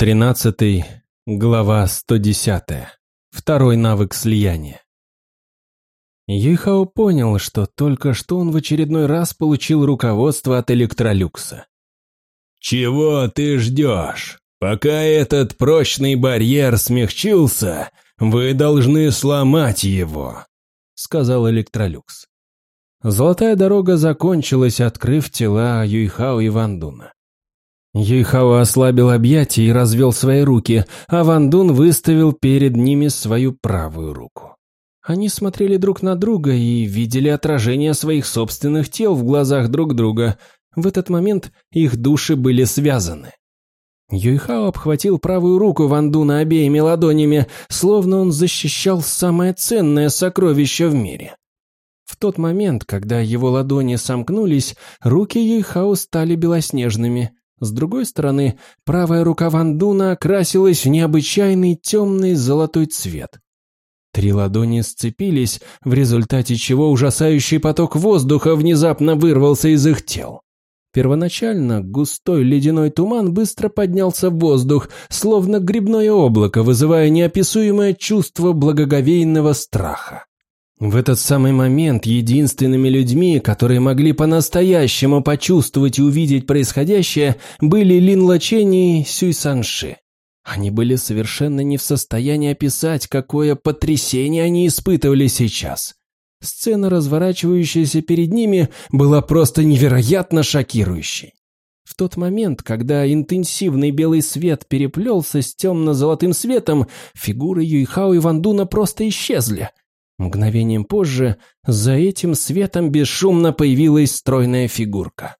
13, глава 110. Второй навык слияния. Юйхао понял, что только что он в очередной раз получил руководство от Электролюкса. «Чего ты ждешь? Пока этот прочный барьер смягчился, вы должны сломать его», — сказал Электролюкс. Золотая дорога закончилась, открыв тела Юйхао и Вандуна. Юйхао ослабил объятия и развел свои руки, а Ван Дун выставил перед ними свою правую руку. Они смотрели друг на друга и видели отражение своих собственных тел в глазах друг друга. В этот момент их души были связаны. Юйхао обхватил правую руку Ван Дуна обеими ладонями, словно он защищал самое ценное сокровище в мире. В тот момент, когда его ладони сомкнулись, руки Юйхао стали белоснежными – с другой стороны, правая рука Вандуна окрасилась в необычайный темный золотой цвет. Три ладони сцепились, в результате чего ужасающий поток воздуха внезапно вырвался из их тел. Первоначально густой ледяной туман быстро поднялся в воздух, словно грибное облако, вызывая неописуемое чувство благоговейного страха. В этот самый момент единственными людьми, которые могли по-настоящему почувствовать и увидеть происходящее, были Лин Лачень и Сюй Санши. Они были совершенно не в состоянии описать, какое потрясение они испытывали сейчас. Сцена, разворачивающаяся перед ними, была просто невероятно шокирующей. В тот момент, когда интенсивный белый свет переплелся с темно-золотым светом, фигуры Юйхао и Вандуна просто исчезли – Мгновением позже за этим светом бесшумно появилась стройная фигурка.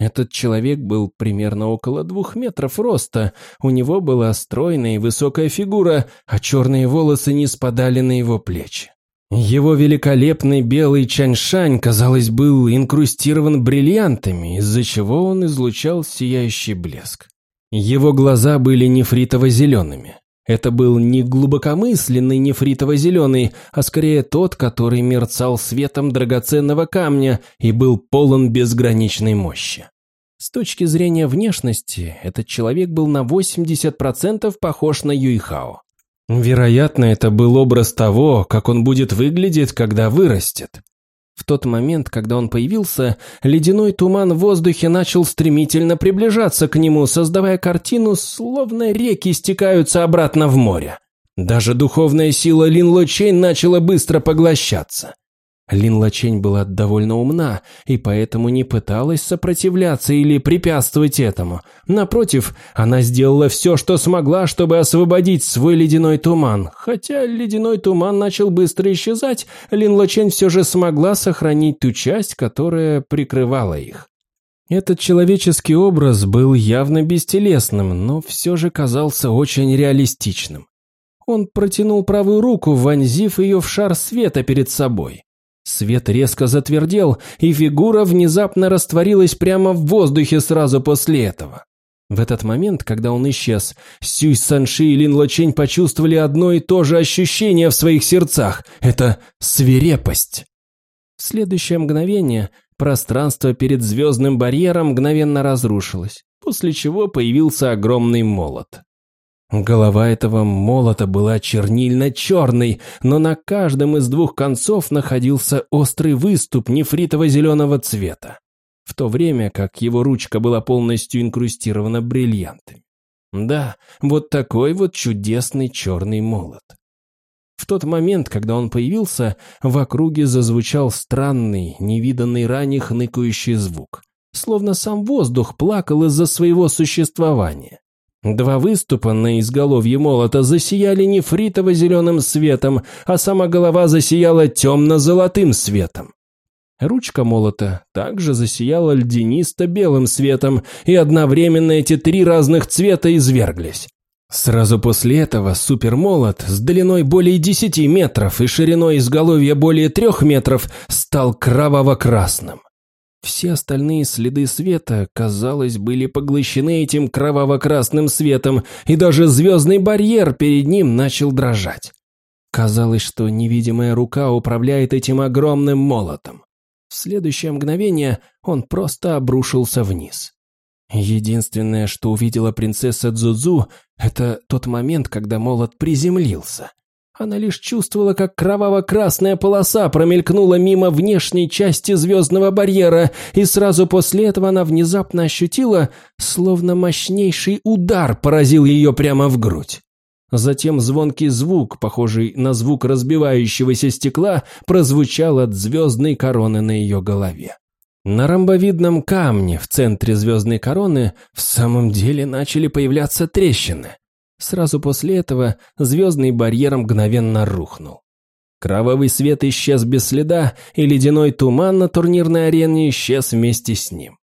Этот человек был примерно около двух метров роста, у него была стройная и высокая фигура, а черные волосы не спадали на его плечи. Его великолепный белый чаньшань, казалось, был инкрустирован бриллиантами, из-за чего он излучал сияющий блеск. Его глаза были нефритово-зелеными. Это был не глубокомысленный нефритово-зеленый, а скорее тот, который мерцал светом драгоценного камня и был полон безграничной мощи. С точки зрения внешности, этот человек был на 80% похож на Юйхао. Вероятно, это был образ того, как он будет выглядеть, когда вырастет. В тот момент, когда он появился, ледяной туман в воздухе начал стремительно приближаться к нему, создавая картину, словно реки стекаются обратно в море. Даже духовная сила Лин Лочейн начала быстро поглощаться. Лин Лачень была довольно умна и поэтому не пыталась сопротивляться или препятствовать этому. Напротив, она сделала все, что смогла, чтобы освободить свой ледяной туман. Хотя ледяной туман начал быстро исчезать, Лин Лачень все же смогла сохранить ту часть, которая прикрывала их. Этот человеческий образ был явно бестелесным, но все же казался очень реалистичным. Он протянул правую руку, вонзив ее в шар света перед собой. Свет резко затвердел, и фигура внезапно растворилась прямо в воздухе сразу после этого. В этот момент, когда он исчез, Сюй Санши и Лин Лочень почувствовали одно и то же ощущение в своих сердцах – это свирепость. В следующее мгновение пространство перед звездным барьером мгновенно разрушилось, после чего появился огромный молот. Голова этого молота была чернильно-черной, но на каждом из двух концов находился острый выступ нефритово-зеленого цвета, в то время как его ручка была полностью инкрустирована бриллиантами. Да, вот такой вот чудесный черный молот. В тот момент, когда он появился, в округе зазвучал странный, невиданный ранее хныкающий звук, словно сам воздух плакал из-за своего существования. Два выступа на изголовье молота засияли нефритово-зеленым светом, а сама голова засияла темно-золотым светом. Ручка молота также засияла льдинисто-белым светом, и одновременно эти три разных цвета изверглись. Сразу после этого супермолот с длиной более 10 метров и шириной изголовья более 3 метров стал кроваво-красным. Все остальные следы света, казалось, были поглощены этим кроваво-красным светом, и даже звездный барьер перед ним начал дрожать. Казалось, что невидимая рука управляет этим огромным молотом. В следующее мгновение он просто обрушился вниз. Единственное, что увидела принцесса Дзудзу, это тот момент, когда молот приземлился. Она лишь чувствовала, как кроваво-красная полоса промелькнула мимо внешней части звездного барьера, и сразу после этого она внезапно ощутила, словно мощнейший удар поразил ее прямо в грудь. Затем звонкий звук, похожий на звук разбивающегося стекла, прозвучал от звездной короны на ее голове. На ромбовидном камне в центре звездной короны в самом деле начали появляться трещины. Сразу после этого звездный барьер мгновенно рухнул. Кровавый свет исчез без следа, и ледяной туман на турнирной арене исчез вместе с ним.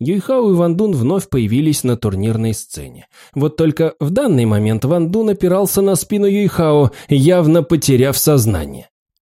Юйхао и Ван Дун вновь появились на турнирной сцене. Вот только в данный момент Ван Дун опирался на спину Юйхао, явно потеряв сознание.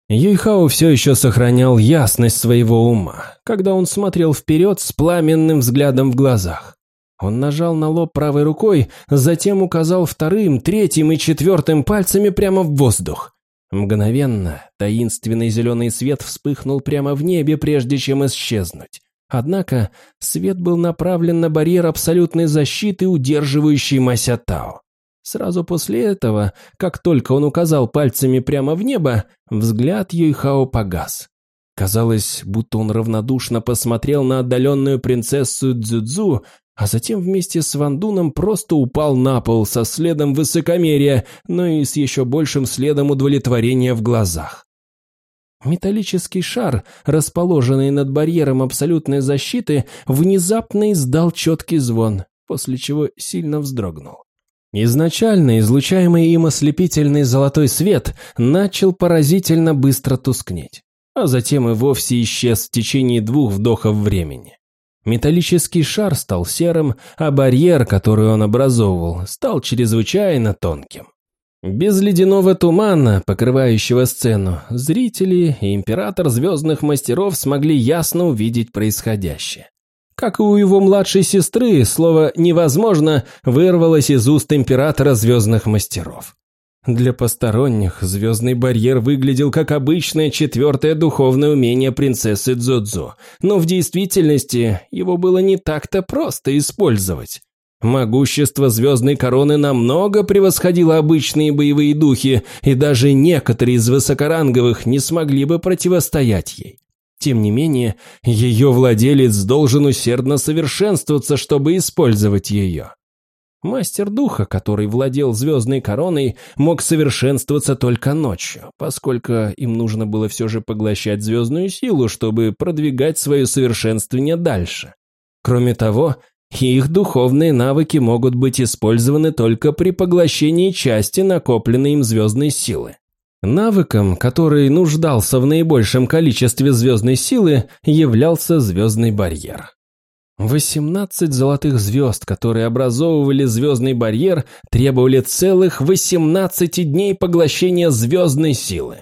Юйхао все еще сохранял ясность своего ума, когда он смотрел вперед с пламенным взглядом в глазах. Он нажал на лоб правой рукой, затем указал вторым, третьим и четвертым пальцами прямо в воздух. Мгновенно таинственный зеленый свет вспыхнул прямо в небе, прежде чем исчезнуть. Однако свет был направлен на барьер абсолютной защиты, удерживающий Масятао. Сразу после этого, как только он указал пальцами прямо в небо, взгляд Юйхао погас. Казалось, будто он равнодушно посмотрел на отдаленную принцессу Дзюдзу, а затем вместе с Вандуном просто упал на пол со следом высокомерия, но и с еще большим следом удовлетворения в глазах. Металлический шар, расположенный над барьером абсолютной защиты, внезапно издал четкий звон, после чего сильно вздрогнул. Изначально излучаемый им ослепительный золотой свет начал поразительно быстро тускнеть, а затем и вовсе исчез в течение двух вдохов времени. Металлический шар стал серым, а барьер, который он образовывал, стал чрезвычайно тонким. Без ледяного тумана, покрывающего сцену, зрители и император звездных мастеров смогли ясно увидеть происходящее. Как и у его младшей сестры, слово «невозможно» вырвалось из уст императора звездных мастеров. Для посторонних звездный барьер выглядел как обычное четвертое духовное умение принцессы Дзодзо, но в действительности его было не так-то просто использовать. Могущество звездной короны намного превосходило обычные боевые духи, и даже некоторые из высокоранговых не смогли бы противостоять ей. Тем не менее, ее владелец должен усердно совершенствоваться, чтобы использовать ее. Мастер духа, который владел звездной короной, мог совершенствоваться только ночью, поскольку им нужно было все же поглощать звездную силу, чтобы продвигать свое совершенствование дальше. Кроме того, их духовные навыки могут быть использованы только при поглощении части накопленной им звездной силы. Навыком, который нуждался в наибольшем количестве звездной силы, являлся звездный барьер. 18 золотых звезд, которые образовывали звездный барьер, требовали целых 18 дней поглощения звездной силы.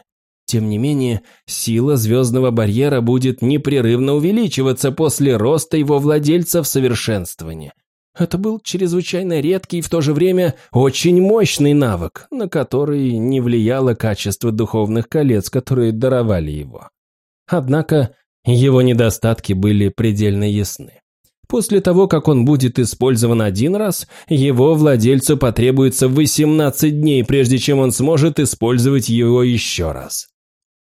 Тем не менее, сила звездного барьера будет непрерывно увеличиваться после роста его владельца в совершенствовании. Это был чрезвычайно редкий и в то же время очень мощный навык, на который не влияло качество духовных колец, которые даровали его. Однако его недостатки были предельно ясны. После того, как он будет использован один раз, его владельцу потребуется 18 дней, прежде чем он сможет использовать его еще раз.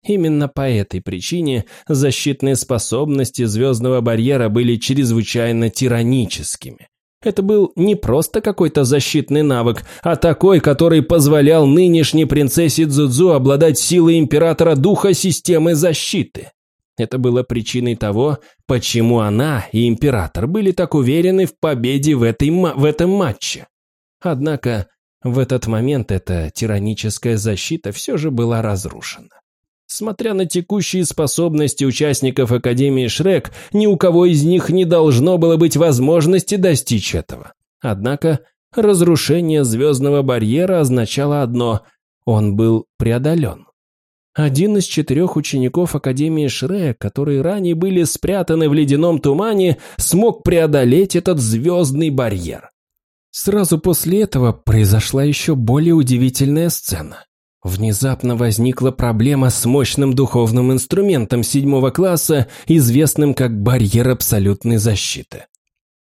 Именно по этой причине защитные способности звездного барьера были чрезвычайно тираническими. Это был не просто какой-то защитный навык, а такой, который позволял нынешней принцессе Дзудзу обладать силой императора духа системы защиты. Это было причиной того, почему она и император были так уверены в победе в, этой, в этом матче. Однако в этот момент эта тираническая защита все же была разрушена. Смотря на текущие способности участников Академии Шрек, ни у кого из них не должно было быть возможности достичь этого. Однако разрушение звездного барьера означало одно – он был преодолен. Один из четырех учеников Академии Шрек, которые ранее были спрятаны в ледяном тумане, смог преодолеть этот звездный барьер. Сразу после этого произошла еще более удивительная сцена. Внезапно возникла проблема с мощным духовным инструментом седьмого класса, известным как барьер абсолютной защиты.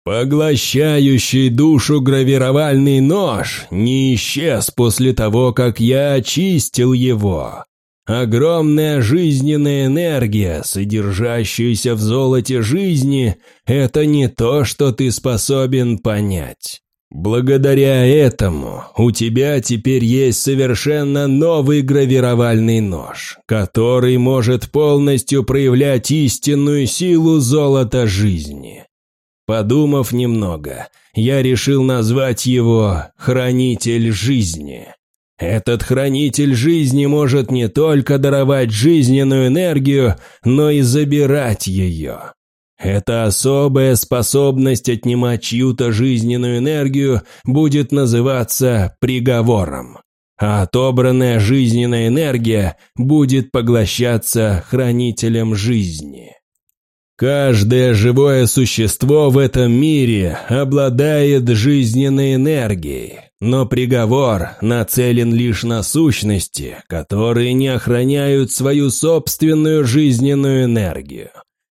Поглощающий душу гравировальный нож не исчез после того, как я очистил его. Огромная жизненная энергия, содержащаяся в золоте жизни, это не то, что ты способен понять. Благодаря этому у тебя теперь есть совершенно новый гравировальный нож, который может полностью проявлять истинную силу золота жизни. Подумав немного, я решил назвать его «Хранитель жизни». Этот хранитель жизни может не только даровать жизненную энергию, но и забирать ее. Эта особая способность отнимать чью-то жизненную энергию будет называться приговором, а отобранная жизненная энергия будет поглощаться хранителем жизни. Каждое живое существо в этом мире обладает жизненной энергией, но приговор нацелен лишь на сущности, которые не охраняют свою собственную жизненную энергию.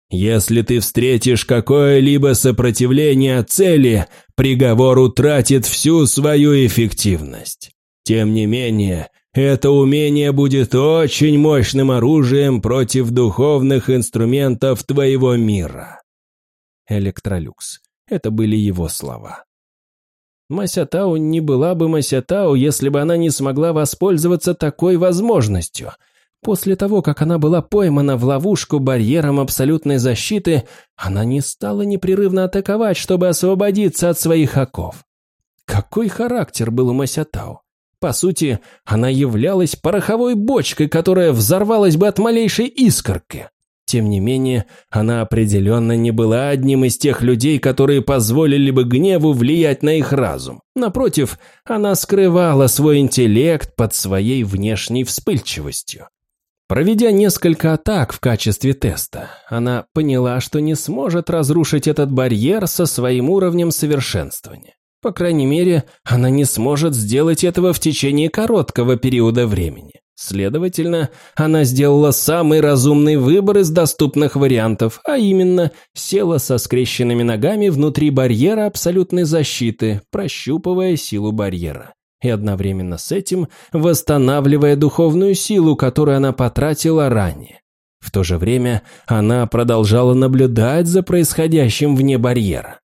Если ты встретишь какое-либо сопротивление цели, приговор утратит всю свою эффективность. Тем не менее, это умение будет очень мощным оружием против духовных инструментов твоего мира. Электролюкс. Это были его слова. Масятау не была бы Масятау, если бы она не смогла воспользоваться такой возможностью. После того, как она была поймана в ловушку барьером абсолютной защиты, она не стала непрерывно атаковать, чтобы освободиться от своих оков. Какой характер был у Масятау? По сути, она являлась пороховой бочкой, которая взорвалась бы от малейшей искорки. Тем не менее, она определенно не была одним из тех людей, которые позволили бы гневу влиять на их разум. Напротив, она скрывала свой интеллект под своей внешней вспыльчивостью. Проведя несколько атак в качестве теста, она поняла, что не сможет разрушить этот барьер со своим уровнем совершенствования. По крайней мере, она не сможет сделать этого в течение короткого периода времени. Следовательно, она сделала самый разумный выбор из доступных вариантов, а именно села со скрещенными ногами внутри барьера абсолютной защиты, прощупывая силу барьера. И одновременно с этим восстанавливая духовную силу, которую она потратила ранее. В то же время она продолжала наблюдать за происходящим вне барьера.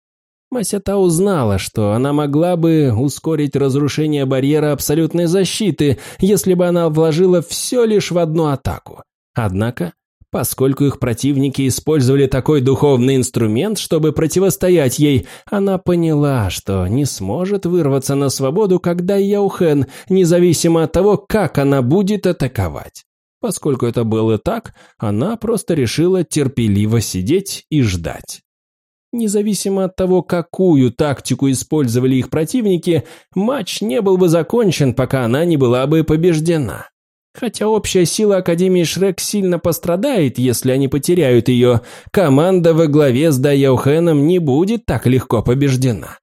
Масята узнала, что она могла бы ускорить разрушение барьера абсолютной защиты, если бы она вложила все лишь в одну атаку. Однако, поскольку их противники использовали такой духовный инструмент, чтобы противостоять ей, она поняла, что не сможет вырваться на свободу, когда Яухен, независимо от того, как она будет атаковать. Поскольку это было так, она просто решила терпеливо сидеть и ждать. Независимо от того, какую тактику использовали их противники, матч не был бы закончен, пока она не была бы побеждена. Хотя общая сила Академии Шрек сильно пострадает, если они потеряют ее, команда во главе с Дайоухеном не будет так легко побеждена.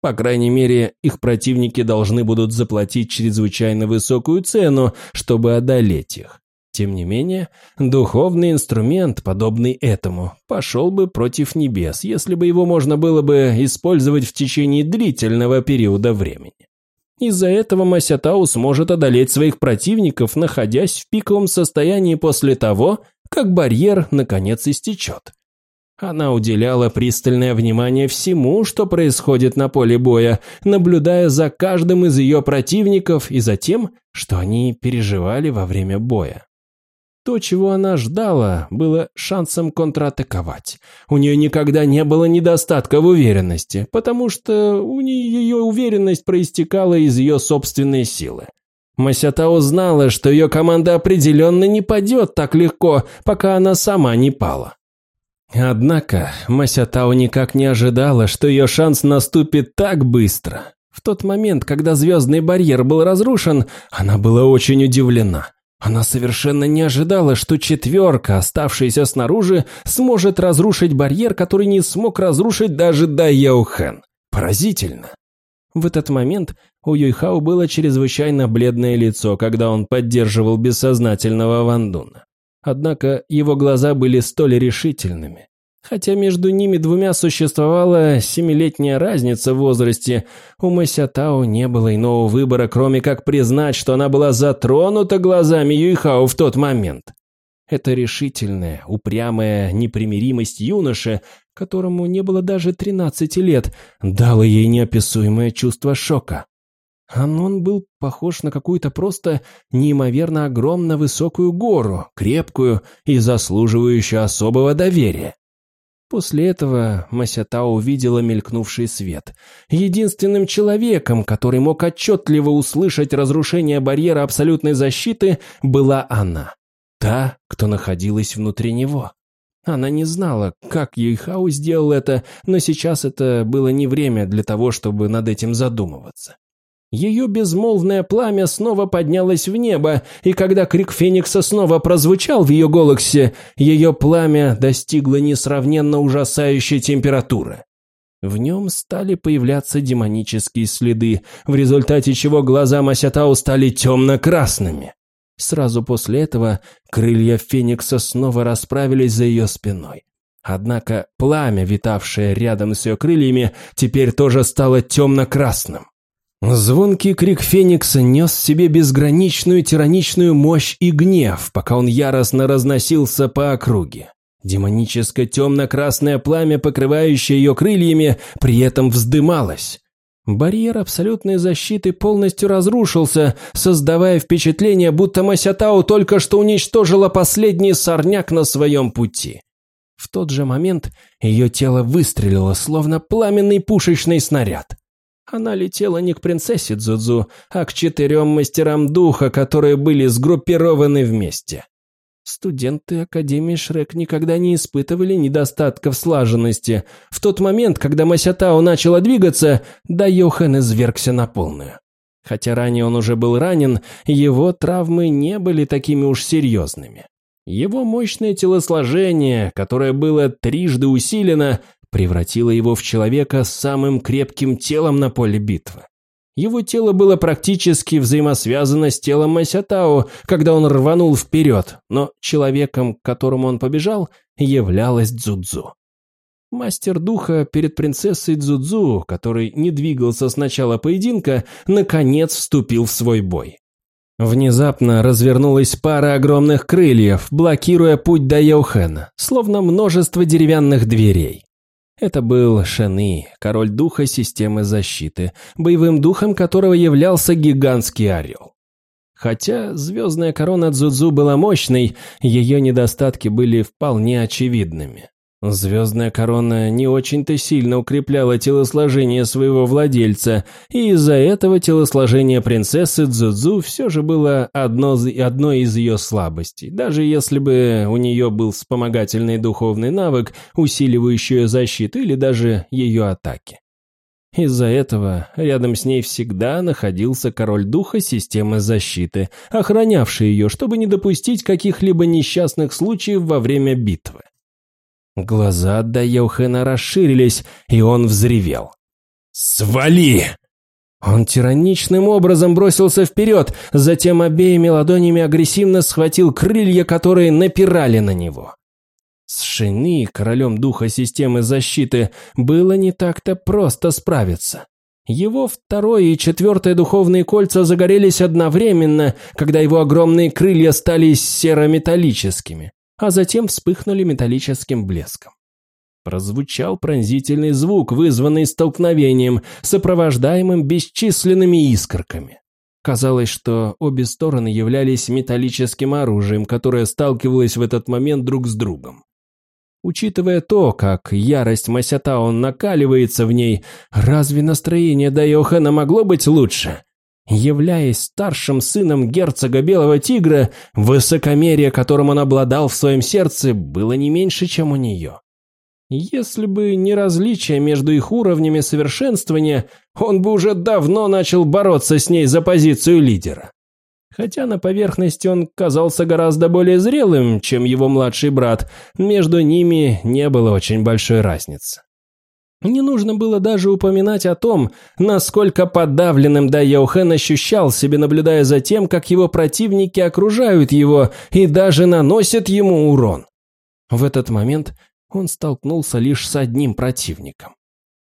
По крайней мере, их противники должны будут заплатить чрезвычайно высокую цену, чтобы одолеть их. Тем не менее, духовный инструмент, подобный этому, пошел бы против небес, если бы его можно было бы использовать в течение длительного периода времени. Из-за этого Масятау сможет одолеть своих противников, находясь в пиковом состоянии после того, как барьер наконец истечет. Она уделяла пристальное внимание всему, что происходит на поле боя, наблюдая за каждым из ее противников и за тем, что они переживали во время боя. То, чего она ждала, было шансом контратаковать. У нее никогда не было недостатка в уверенности, потому что у нее ее уверенность проистекала из ее собственной силы. Масятао знала, что ее команда определенно не падет так легко, пока она сама не пала. Однако Масятао никак не ожидала, что ее шанс наступит так быстро. В тот момент, когда звездный барьер был разрушен, она была очень удивлена – она совершенно не ожидала, что четверка, оставшаяся снаружи, сможет разрушить барьер, который не смог разрушить даже Дай Яохэн. Поразительно. В этот момент у Юйхао было чрезвычайно бледное лицо, когда он поддерживал бессознательного Вандуна. Однако его глаза были столь решительными. Хотя между ними двумя существовала семилетняя разница в возрасте, у Масятао не было иного выбора, кроме как признать, что она была затронута глазами Юйхао в тот момент. Эта решительная, упрямая непримиримость юноши, которому не было даже 13 лет, дала ей неописуемое чувство шока. Анон был похож на какую-то просто неимоверно огромно высокую гору, крепкую и заслуживающую особого доверия. После этого Масята увидела мелькнувший свет. Единственным человеком, который мог отчетливо услышать разрушение барьера абсолютной защиты, была она. Та, кто находилась внутри него. Она не знала, как Юйхау сделал это, но сейчас это было не время для того, чтобы над этим задумываться. Ее безмолвное пламя снова поднялось в небо, и когда крик Феникса снова прозвучал в ее голосе, ее пламя достигло несравненно ужасающей температуры. В нем стали появляться демонические следы, в результате чего глаза Масятау стали темно-красными. Сразу после этого крылья Феникса снова расправились за ее спиной. Однако пламя, витавшее рядом с ее крыльями, теперь тоже стало темно-красным. Звонкий крик Феникса нес в себе безграничную тираничную мощь и гнев, пока он яростно разносился по округе. Демоническое темно-красное пламя, покрывающее ее крыльями, при этом вздымалось. Барьер абсолютной защиты полностью разрушился, создавая впечатление, будто Масятау только что уничтожила последний сорняк на своем пути. В тот же момент ее тело выстрелило, словно пламенный пушечный снаряд. Она летела не к принцессе Дзудзу, а к четырем мастерам духа, которые были сгруппированы вместе. Студенты Академии Шрек никогда не испытывали недостатков слаженности. В тот момент, когда Масятао начала двигаться, да Йохан извергся на полную. Хотя ранее он уже был ранен, его травмы не были такими уж серьезными. Его мощное телосложение, которое было трижды усилено, превратило его в человека с самым крепким телом на поле битвы. Его тело было практически взаимосвязано с телом Масятао, когда он рванул вперед, но человеком, к которому он побежал, являлась Дзудзу. Мастер духа перед принцессой Дзудзу, который не двигался с начала поединка, наконец вступил в свой бой. Внезапно развернулась пара огромных крыльев, блокируя путь до Йохена, словно множество деревянных дверей. Это был Шаны, король духа системы защиты, боевым духом которого являлся гигантский орел. Хотя звездная корона Дзудзу была мощной, ее недостатки были вполне очевидными. Звездная корона не очень-то сильно укрепляла телосложение своего владельца, и из-за этого телосложение принцессы Дзудзу все же было одно, одной из ее слабостей, даже если бы у нее был вспомогательный духовный навык, усиливающий ее защиту или даже ее атаки. Из-за этого рядом с ней всегда находился король духа системы защиты, охранявший ее, чтобы не допустить каких-либо несчастных случаев во время битвы. Глаза Дайохена расширились, и он взревел. «Свали!» Он тираничным образом бросился вперед, затем обеими ладонями агрессивно схватил крылья, которые напирали на него. С Шины, королем духа системы защиты, было не так-то просто справиться. Его второе и четвертое духовные кольца загорелись одновременно, когда его огромные крылья стали серо-металлическими а затем вспыхнули металлическим блеском. Прозвучал пронзительный звук, вызванный столкновением, сопровождаемым бесчисленными искорками. Казалось, что обе стороны являлись металлическим оружием, которое сталкивалось в этот момент друг с другом. Учитывая то, как ярость Масятао накаливается в ней, разве настроение Дайохана могло быть лучше? Являясь старшим сыном герцога Белого Тигра, высокомерие, которым он обладал в своем сердце, было не меньше, чем у нее. Если бы не различие между их уровнями совершенствования, он бы уже давно начал бороться с ней за позицию лидера. Хотя на поверхности он казался гораздо более зрелым, чем его младший брат, между ними не было очень большой разницы. Не нужно было даже упоминать о том, насколько подавленным Да Яухен ощущал себя, наблюдая за тем, как его противники окружают его и даже наносят ему урон. В этот момент он столкнулся лишь с одним противником.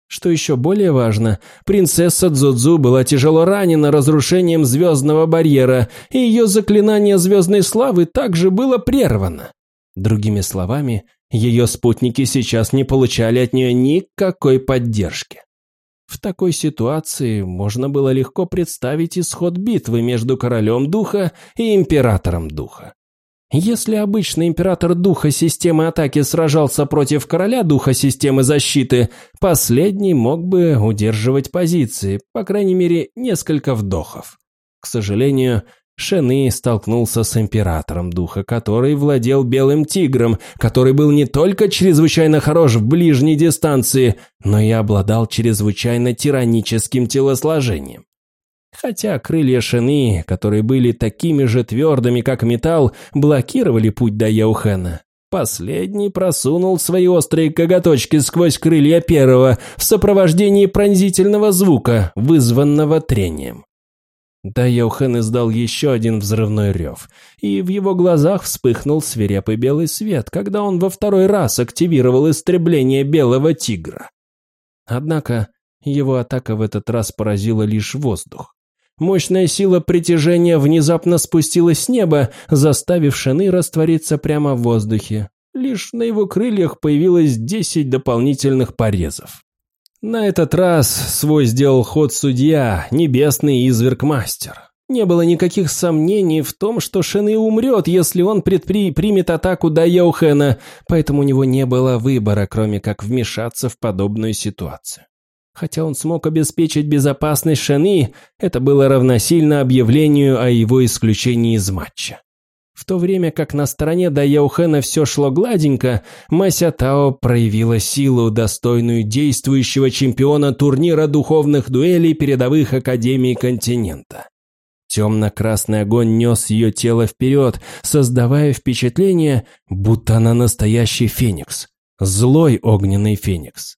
Что еще более важно, принцесса Дзудзу была тяжело ранена разрушением звездного барьера, и ее заклинание звездной славы также было прервано. Другими словами, ее спутники сейчас не получали от нее никакой поддержки. В такой ситуации можно было легко представить исход битвы между королем духа и императором духа. Если обычный император духа системы атаки сражался против короля духа системы защиты, последний мог бы удерживать позиции, по крайней мере, несколько вдохов. К сожалению, Шены столкнулся с императором духа, который владел белым тигром, который был не только чрезвычайно хорош в ближней дистанции, но и обладал чрезвычайно тираническим телосложением. Хотя крылья Шены, которые были такими же твердыми, как металл, блокировали путь до Яухена. Последний просунул свои острые коготочки сквозь крылья первого в сопровождении пронзительного звука, вызванного трением. Да Яухен издал еще один взрывной рев, и в его глазах вспыхнул свирепый белый свет, когда он во второй раз активировал истребление белого тигра. Однако его атака в этот раз поразила лишь воздух. Мощная сила притяжения внезапно спустилась с неба, заставив Шаны раствориться прямо в воздухе. Лишь на его крыльях появилось десять дополнительных порезов. На этот раз свой сделал ход судья, небесный изверг-мастер. Не было никаких сомнений в том, что Шены умрет, если он предпри примет атаку до Яухена, поэтому у него не было выбора, кроме как вмешаться в подобную ситуацию. Хотя он смог обеспечить безопасность Шаны, это было равносильно объявлению о его исключении из матча. В то время как на стороне Даяухена все шло гладенько, Мася Тао проявила силу, достойную действующего чемпиона турнира духовных дуэлей передовых академий континента. Темно-красный огонь нес ее тело вперед, создавая впечатление, будто она настоящий феникс. Злой огненный феникс.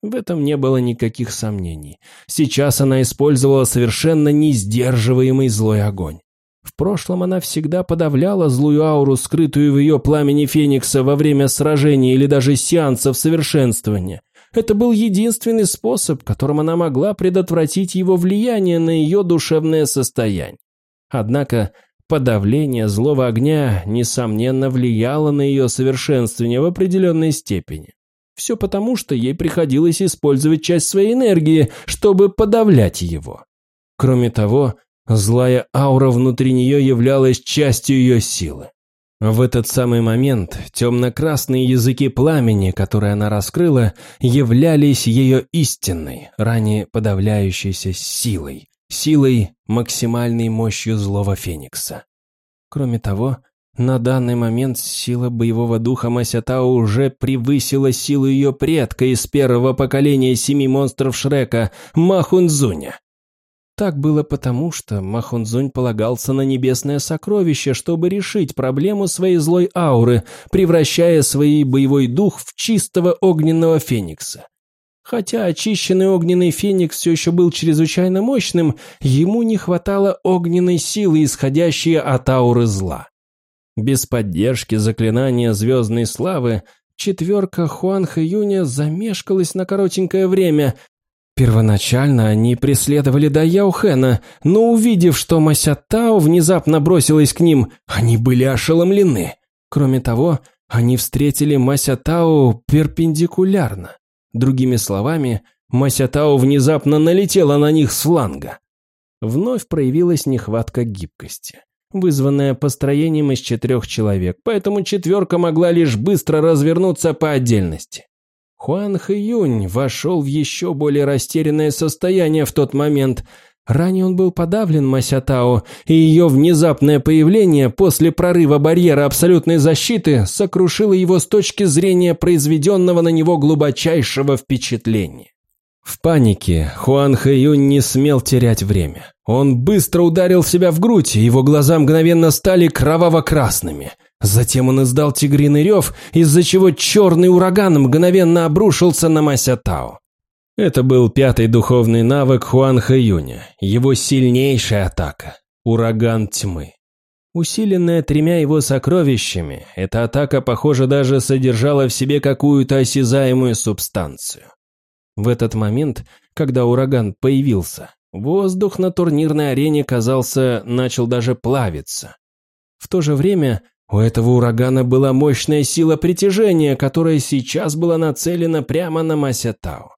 В этом не было никаких сомнений. Сейчас она использовала совершенно несдерживаемый злой огонь. В прошлом она всегда подавляла злую ауру, скрытую в ее пламени Феникса во время сражений или даже сеансов совершенствования. Это был единственный способ, которым она могла предотвратить его влияние на ее душевное состояние. Однако подавление злого огня, несомненно, влияло на ее совершенствование в определенной степени. Все потому, что ей приходилось использовать часть своей энергии, чтобы подавлять его. Кроме того, Злая аура внутри нее являлась частью ее силы. В этот самый момент темно-красные языки пламени, которые она раскрыла, являлись ее истинной, ранее подавляющейся силой, силой, максимальной мощью злого феникса. Кроме того, на данный момент сила боевого духа Масятао уже превысила силу ее предка из первого поколения семи монстров Шрека, Махунзуня. Так было потому, что Махунзунь полагался на небесное сокровище, чтобы решить проблему своей злой ауры, превращая свой боевой дух в чистого огненного феникса. Хотя очищенный огненный феникс все еще был чрезвычайно мощным, ему не хватало огненной силы, исходящей от ауры зла. Без поддержки заклинания звездной славы четверка Хуанха Юня замешкалась на коротенькое время, Первоначально они преследовали до Яухена, но увидев, что Мася Тао внезапно бросилась к ним, они были ошеломлены. Кроме того, они встретили Мася Тао перпендикулярно. Другими словами, Мася Тао внезапно налетела на них с фланга. Вновь проявилась нехватка гибкости, вызванная построением из четырех человек, поэтому четверка могла лишь быстро развернуться по отдельности. Хуан Хэюнь вошел в еще более растерянное состояние в тот момент. Ранее он был подавлен Масятао, и ее внезапное появление после прорыва барьера абсолютной защиты сокрушило его с точки зрения произведенного на него глубочайшего впечатления. В панике Хуан Хэюнь не смел терять время. Он быстро ударил себя в грудь, и его глаза мгновенно стали кроваво-красными – Затем он издал тигриный рев, из-за чего черный ураган мгновенно обрушился на Мася Тао. Это был пятый духовный навык Хуан Хэюня, его сильнейшая атака – ураган тьмы. Усиленная тремя его сокровищами, эта атака, похоже, даже содержала в себе какую-то осязаемую субстанцию. В этот момент, когда ураган появился, воздух на турнирной арене, казался, начал даже плавиться. В то же время у этого урагана была мощная сила притяжения, которая сейчас была нацелена прямо на Масятау.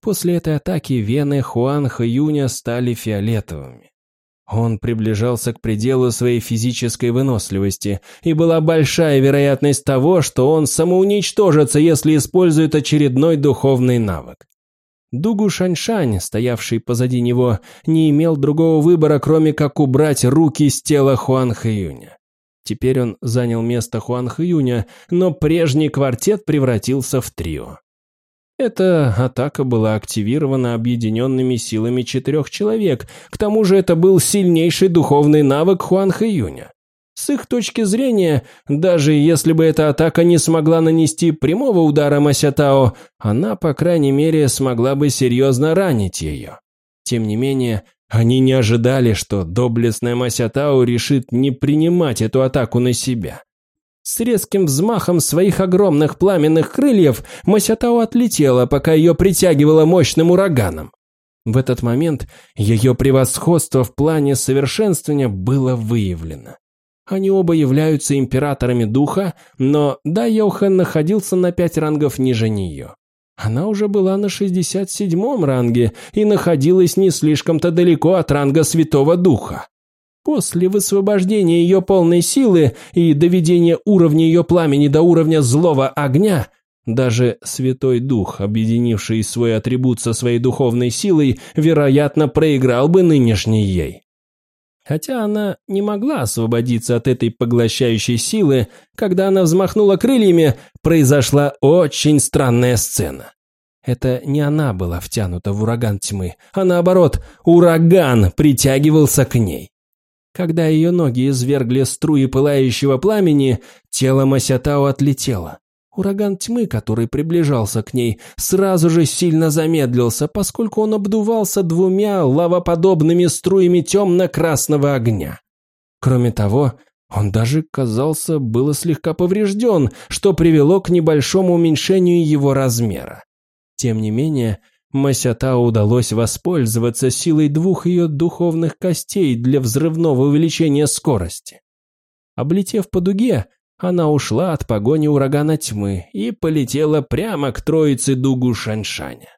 После этой атаки вены Хуан Юня стали фиолетовыми. Он приближался к пределу своей физической выносливости, и была большая вероятность того, что он самоуничтожится, если использует очередной духовный навык. Дугу Шаньшань, стоявший позади него, не имел другого выбора, кроме как убрать руки с тела Хуан Хэюня. Теперь он занял место Хуан Хэюня, но прежний квартет превратился в трио. Эта атака была активирована объединенными силами четырех человек, к тому же это был сильнейший духовный навык Хуан Хэюня. С их точки зрения, даже если бы эта атака не смогла нанести прямого удара Масятао, она, по крайней мере, смогла бы серьезно ранить ее. Тем не менее, они не ожидали, что доблестная Масятао решит не принимать эту атаку на себя. С резким взмахом своих огромных пламенных крыльев Масятао отлетела, пока ее притягивало мощным ураганом. В этот момент ее превосходство в плане совершенствования было выявлено. Они оба являются императорами духа, но Да Йохан находился на пять рангов ниже нее. Она уже была на 67-м ранге и находилась не слишком-то далеко от ранга Святого Духа. После высвобождения ее полной силы и доведения уровня ее пламени до уровня злого огня, даже Святой Дух, объединивший свой атрибут со своей духовной силой, вероятно, проиграл бы нынешней ей. Хотя она не могла освободиться от этой поглощающей силы, когда она взмахнула крыльями, произошла очень странная сцена. Это не она была втянута в ураган тьмы, а наоборот, ураган притягивался к ней. Когда ее ноги извергли струи пылающего пламени, тело Масятао отлетело. Ураган тьмы, который приближался к ней, сразу же сильно замедлился, поскольку он обдувался двумя лавоподобными струями темно-красного огня. Кроме того, он даже, казался, было слегка поврежден, что привело к небольшому уменьшению его размера. Тем не менее, Масята удалось воспользоваться силой двух ее духовных костей для взрывного увеличения скорости. Облетев по дуге, она ушла от погони урагана тьмы и полетела прямо к троице дугу Шаншаня.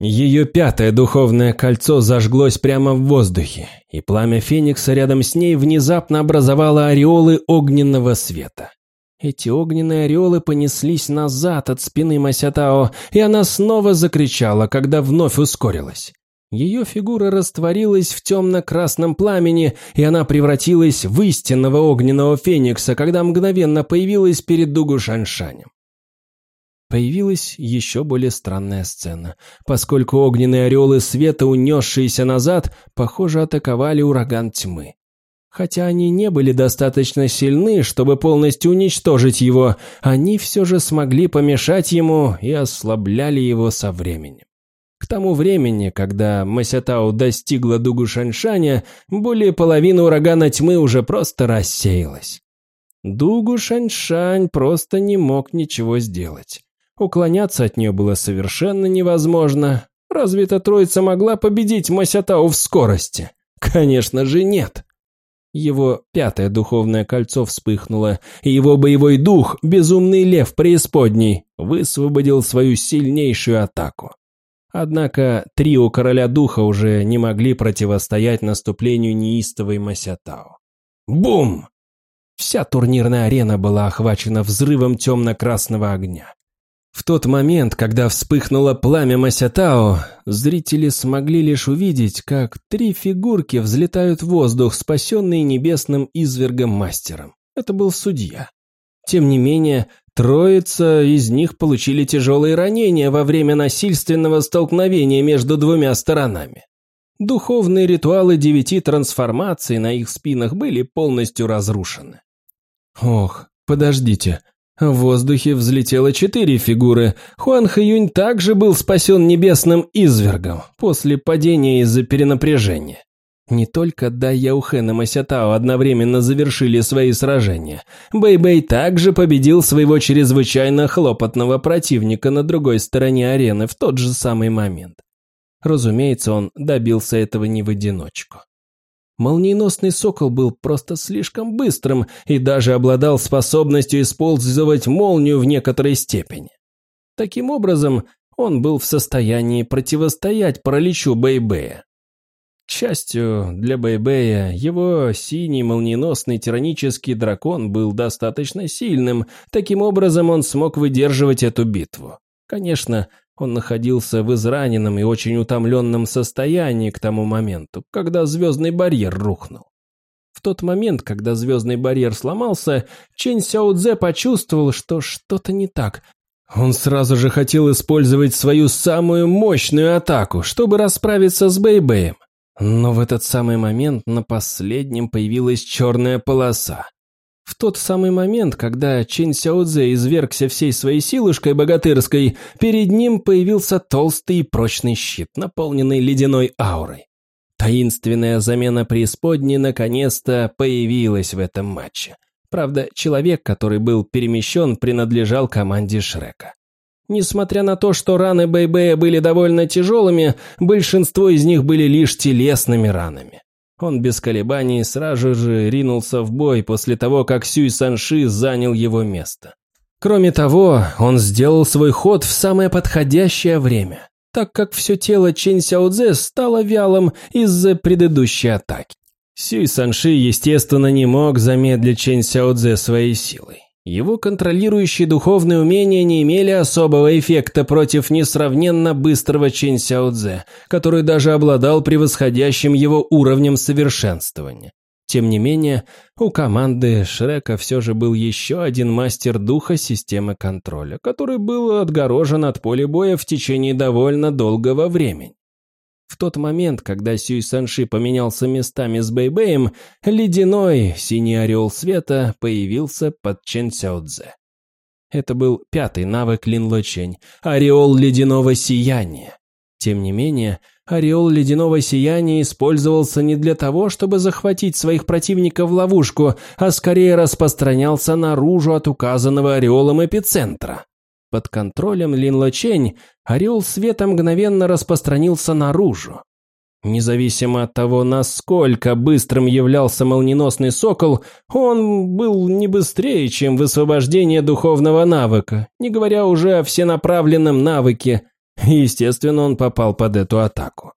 Ее пятое духовное кольцо зажглось прямо в воздухе, и пламя Феникса рядом с ней внезапно образовало ореолы огненного света. Эти огненные ореолы понеслись назад от спины Масятао, и она снова закричала, когда вновь ускорилась. Ее фигура растворилась в темно-красном пламени, и она превратилась в истинного огненного феникса, когда мгновенно появилась перед Дугу Шаншанем. Появилась еще более странная сцена, поскольку огненные орелы света, унесшиеся назад, похоже, атаковали ураган тьмы. Хотя они не были достаточно сильны, чтобы полностью уничтожить его, они все же смогли помешать ему и ослабляли его со временем. К тому времени, когда Масятау достигла дугу Шаншаня, более половины урагана тьмы уже просто рассеялась. Дугу Шаншань просто не мог ничего сделать. Уклоняться от нее было совершенно невозможно. Разве эта троица могла победить Масятау в скорости? Конечно же нет. Его пятое духовное кольцо вспыхнуло, и его боевой дух, безумный лев преисподней, высвободил свою сильнейшую атаку. Однако трио Короля Духа уже не могли противостоять наступлению неистовой Масятао. Бум! Вся турнирная арена была охвачена взрывом темно-красного огня. В тот момент, когда вспыхнуло пламя Масятао, зрители смогли лишь увидеть, как три фигурки взлетают в воздух, спасенные небесным извергом-мастером. Это был судья. Тем не менее, Троица из них получили тяжелые ранения во время насильственного столкновения между двумя сторонами. Духовные ритуалы девяти трансформаций на их спинах были полностью разрушены. Ох, подождите. В воздухе взлетело четыре фигуры. Хуан Хэюнь также был спасен небесным извергом после падения из-за перенапряжения. Не только Дай Яухен и Масятао одновременно завершили свои сражения. Бэй-Бэй также победил своего чрезвычайно хлопотного противника на другой стороне арены в тот же самый момент. Разумеется, он добился этого не в одиночку. Молниеносный сокол был просто слишком быстрым и даже обладал способностью использовать молнию в некоторой степени. Таким образом, он был в состоянии противостоять параличу Бэйбэя. К счастью для Бэйбэя, его синий молниеносный тиранический дракон был достаточно сильным, таким образом он смог выдерживать эту битву. Конечно, он находился в израненном и очень утомленном состоянии к тому моменту, когда звездный барьер рухнул. В тот момент, когда звездный барьер сломался, Чэнь Сяо почувствовал, что что-то не так, он сразу же хотел использовать свою самую мощную атаку, чтобы расправиться с Бэйбэем. Но в этот самый момент на последнем появилась черная полоса. В тот самый момент, когда Чен Сяодзе извергся всей своей силушкой богатырской, перед ним появился толстый и прочный щит, наполненный ледяной аурой. Таинственная замена преисподней наконец-то появилась в этом матче. Правда, человек, который был перемещен, принадлежал команде Шрека. Несмотря на то, что раны Бэйбэя были довольно тяжелыми, большинство из них были лишь телесными ранами. Он без колебаний сразу же ринулся в бой после того, как Сюй Санши занял его место. Кроме того, он сделал свой ход в самое подходящее время, так как все тело Чэнь Сяодзе стало вялым из-за предыдущей атаки. Сюй Санши, естественно, не мог замедлить Чэнь Сяодзе своей силой. Его контролирующие духовные умения не имели особого эффекта против несравненно быстрого Чэнь Сяодзе, который даже обладал превосходящим его уровнем совершенствования. Тем не менее, у команды Шрека все же был еще один мастер духа системы контроля, который был отгорожен от поля боя в течение довольно долгого времени. В тот момент, когда Сюй Санши поменялся местами с Бэйбэем, ледяной синий орел света появился под Чен Сяодзе. Это был пятый навык Лин Лочень – ореол ледяного сияния. Тем не менее, ореол ледяного сияния использовался не для того, чтобы захватить своих противников в ловушку, а скорее распространялся наружу от указанного ореолом эпицентра. Под контролем Лин Лочень орел света мгновенно распространился наружу. Независимо от того, насколько быстрым являлся молниеносный сокол, он был не быстрее, чем высвобождение духовного навыка, не говоря уже о всенаправленном навыке. Естественно, он попал под эту атаку.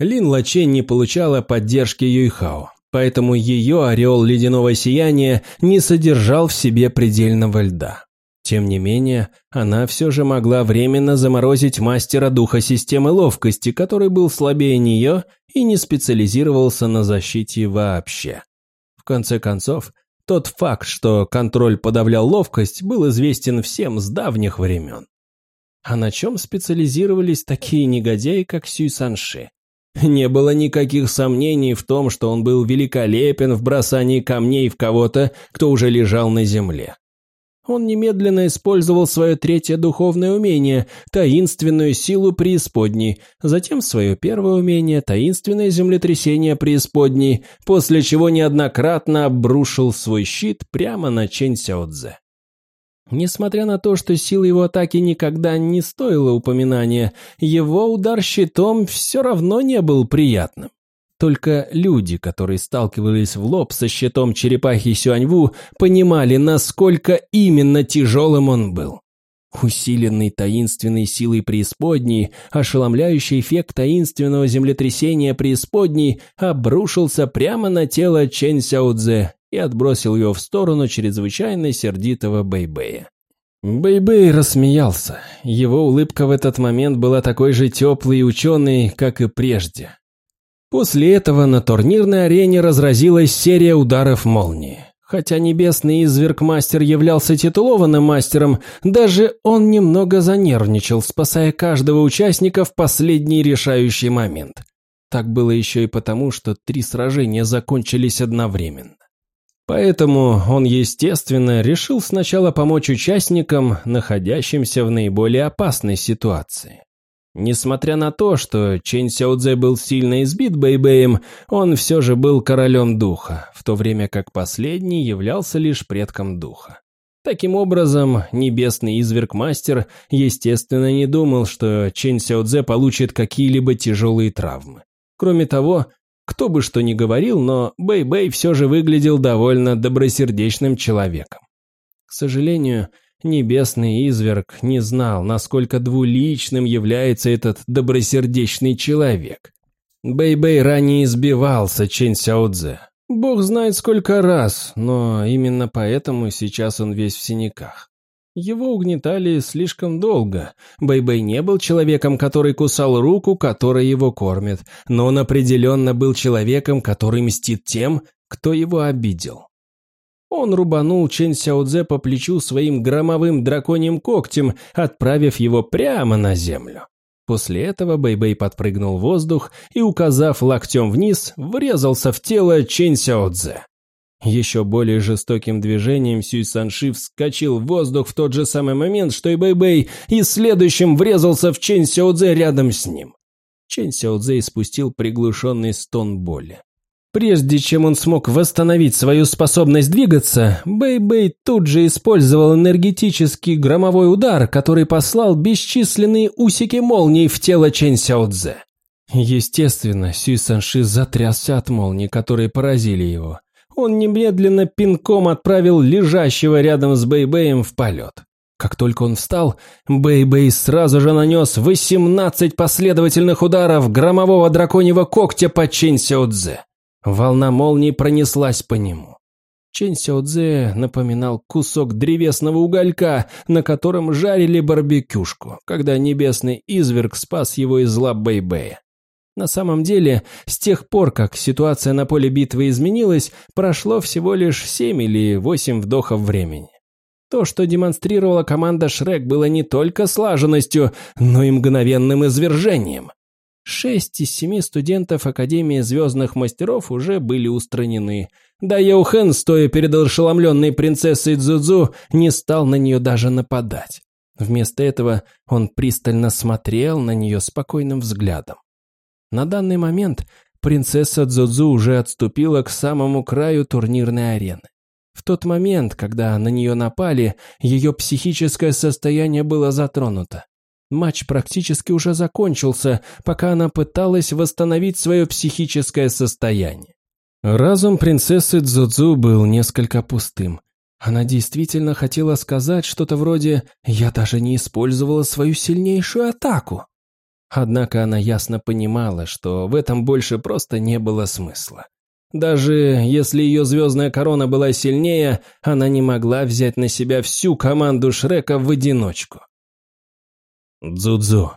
Лин Лачень не получала поддержки Юйхао, поэтому ее ореол ледяного сияния не содержал в себе предельного льда. Тем не менее, она все же могла временно заморозить мастера духа системы ловкости, который был слабее нее и не специализировался на защите вообще. В конце концов, тот факт, что контроль подавлял ловкость, был известен всем с давних времен. А на чем специализировались такие негодяи, как Сюй Санши? Не было никаких сомнений в том, что он был великолепен в бросании камней в кого-то, кто уже лежал на земле. Он немедленно использовал свое третье духовное умение – таинственную силу преисподней, затем свое первое умение – таинственное землетрясение преисподней, после чего неоднократно обрушил свой щит прямо на Чэнь Сяодзе. Несмотря на то, что сила его атаки никогда не стоила упоминания, его удар щитом все равно не был приятным. Только люди, которые сталкивались в лоб со щитом черепахи Сюаньву, понимали, насколько именно тяжелым он был. Усиленный таинственной силой преисподней, ошеломляющий эффект таинственного землетрясения преисподней обрушился прямо на тело Чэнь Сяодзе и отбросил ее в сторону чрезвычайно сердитого Бэйбэя. Бэйбэй рассмеялся. Его улыбка в этот момент была такой же теплой и ученой, как и прежде. После этого на турнирной арене разразилась серия ударов молнии. Хотя небесный изверг-мастер являлся титулованным мастером, даже он немного занервничал, спасая каждого участника в последний решающий момент. Так было еще и потому, что три сражения закончились одновременно. Поэтому он, естественно, решил сначала помочь участникам, находящимся в наиболее опасной ситуации. Несмотря на то, что Чэнь Сяодзе был сильно избит Бэйбэем, он все же был королем духа, в то время как последний являлся лишь предком духа. Таким образом, небесный изверг-мастер, естественно, не думал, что Чэнь Сяодзе получит какие-либо тяжелые травмы. Кроме того, кто бы что ни говорил, но Бэй-Бэй все же выглядел довольно добросердечным человеком. К сожалению, Небесный изверг не знал, насколько двуличным является этот добросердечный человек. Бэй-Бэй ранее избивался Чэнь Сяодзе. Бог знает сколько раз, но именно поэтому сейчас он весь в синяках. Его угнетали слишком долго. Бэй-Бэй не был человеком, который кусал руку, которой его кормят, но он определенно был человеком, который мстит тем, кто его обидел. Он рубанул Чэнь Сяодзе по плечу своим громовым драконьим когтем, отправив его прямо на землю. После этого Бэй-Бэй подпрыгнул в воздух и, указав локтем вниз, врезался в тело Чэнь Сяодзе. Еще более жестоким движением Сюй Санши вскочил в воздух в тот же самый момент, что и Бэй-Бэй, и следующим врезался в Чэнь Сяодзе рядом с ним. Чэнь Сяодзе испустил приглушенный стон боли. Прежде чем он смог восстановить свою способность двигаться, Бэй-Бэй тут же использовал энергетический громовой удар, который послал бесчисленные усики молний в тело Чэнь Сяодзе. Естественно, Сюй Санши затрясся от молний, которые поразили его. Он немедленно пинком отправил лежащего рядом с Бэй-Бэем в полет. Как только он встал, Бэй-Бэй сразу же нанес 18 последовательных ударов громового драконьего когтя по Чэнь Сяодзе. Волна молнии пронеслась по нему. Чэнь Сяодзе напоминал кусок древесного уголька, на котором жарили барбекюшку, когда небесный изверг спас его из лап Бэйбэя. На самом деле, с тех пор, как ситуация на поле битвы изменилась, прошло всего лишь семь или восемь вдохов времени. То, что демонстрировала команда Шрек, было не только слаженностью, но и мгновенным извержением. Шесть из семи студентов Академии Звездных Мастеров уже были устранены. Да Яухен, стоя перед ошеломленной принцессой Цзудзу, не стал на нее даже нападать. Вместо этого он пристально смотрел на нее спокойным взглядом. На данный момент принцесса Цзудзу уже отступила к самому краю турнирной арены. В тот момент, когда на нее напали, ее психическое состояние было затронуто. Матч практически уже закончился, пока она пыталась восстановить свое психическое состояние. Разум принцессы Цзудзу был несколько пустым. Она действительно хотела сказать что-то вроде «я даже не использовала свою сильнейшую атаку». Однако она ясно понимала, что в этом больше просто не было смысла. Даже если ее звездная корона была сильнее, она не могла взять на себя всю команду Шрека в одиночку. «Дзудзу,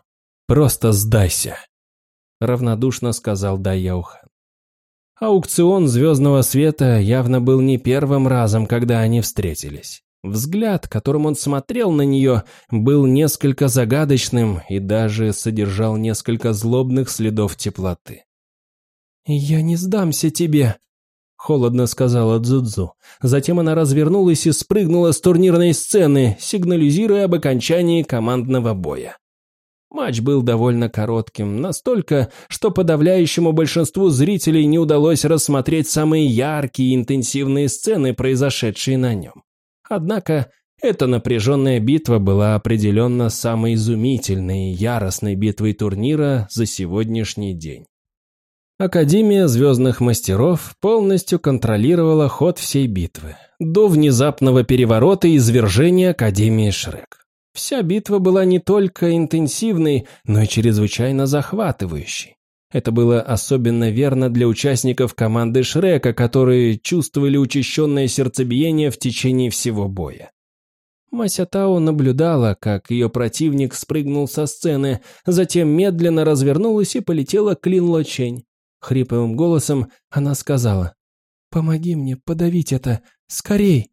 просто сдайся», — равнодушно сказал Даяухан. Аукцион Звездного Света явно был не первым разом, когда они встретились. Взгляд, которым он смотрел на нее, был несколько загадочным и даже содержал несколько злобных следов теплоты. «Я не сдамся тебе», — холодно сказала Дзудзу. Затем она развернулась и спрыгнула с турнирной сцены, сигнализируя об окончании командного боя. Матч был довольно коротким, настолько, что подавляющему большинству зрителей не удалось рассмотреть самые яркие и интенсивные сцены, произошедшие на нем. Однако, эта напряженная битва была определенно самой изумительной и яростной битвой турнира за сегодняшний день. Академия Звездных Мастеров полностью контролировала ход всей битвы, до внезапного переворота и извержения Академии Шрек. Вся битва была не только интенсивной, но и чрезвычайно захватывающей. Это было особенно верно для участников команды Шрека, которые чувствовали учащенное сердцебиение в течение всего боя. Мася Тао наблюдала, как ее противник спрыгнул со сцены, затем медленно развернулась и полетела к Лин Лочень. Хриплым голосом она сказала, «Помоги мне подавить это, скорей!»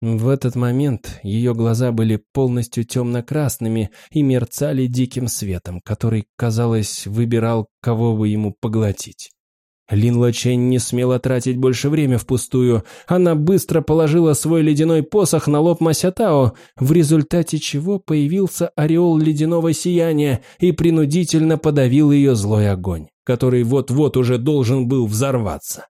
В этот момент ее глаза были полностью темно-красными и мерцали диким светом, который, казалось, выбирал, кого бы ему поглотить. Лин Лачень не смела тратить больше время впустую. Она быстро положила свой ледяной посох на лоб Масятао, в результате чего появился ореол ледяного сияния и принудительно подавил ее злой огонь, который вот-вот уже должен был взорваться.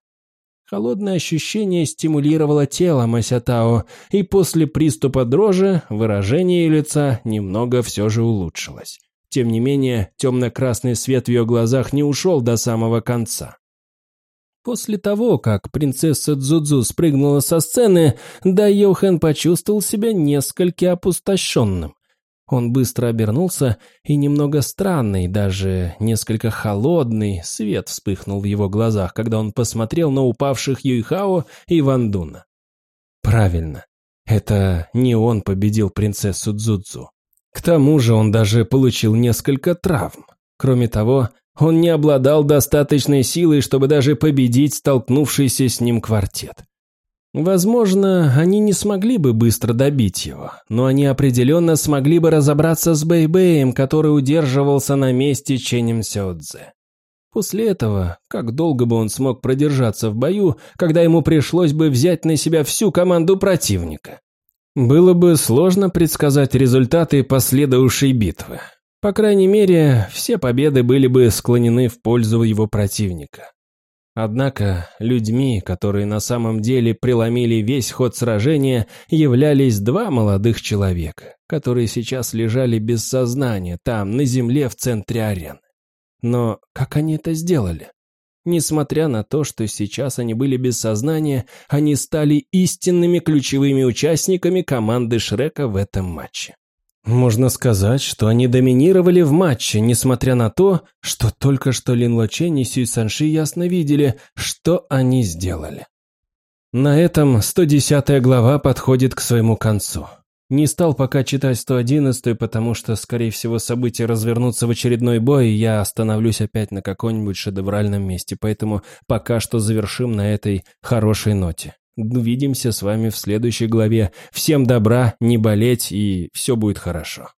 Холодное ощущение стимулировало тело Масятао, и после приступа дрожи выражение лица немного все же улучшилось. Тем не менее, темно-красный свет в ее глазах не ушел до самого конца. После того, как принцесса Дзудзу спрыгнула со сцены, Да Йохен почувствовал себя несколько опустошенным. Он быстро обернулся, и немного странный, даже несколько холодный свет вспыхнул в его глазах, когда он посмотрел на упавших Юйхао и Вандуна. Правильно, это не он победил принцессу Дзудзу. К тому же он даже получил несколько травм. Кроме того, он не обладал достаточной силой, чтобы даже победить столкнувшийся с ним квартет. Возможно, они не смогли бы быстро добить его, но они определенно смогли бы разобраться с Бэйбэем, который удерживался на месте Ченем Сяодзе. После этого, как долго бы он смог продержаться в бою, когда ему пришлось бы взять на себя всю команду противника? Было бы сложно предсказать результаты последовавшей битвы. По крайней мере, все победы были бы склонены в пользу его противника. Однако людьми, которые на самом деле преломили весь ход сражения, являлись два молодых человека, которые сейчас лежали без сознания там, на земле в центре арены. Но как они это сделали? Несмотря на то, что сейчас они были без сознания, они стали истинными ключевыми участниками команды Шрека в этом матче. Можно сказать, что они доминировали в матче, несмотря на то, что только что Лин Лочен и Сюй Санши ясно видели, что они сделали. На этом 110 глава подходит к своему концу. Не стал пока читать 111, потому что, скорее всего, события развернутся в очередной бой, и я остановлюсь опять на каком-нибудь шедевральном месте, поэтому пока что завершим на этой хорошей ноте. Увидимся с вами в следующей главе. Всем добра, не болеть, и все будет хорошо.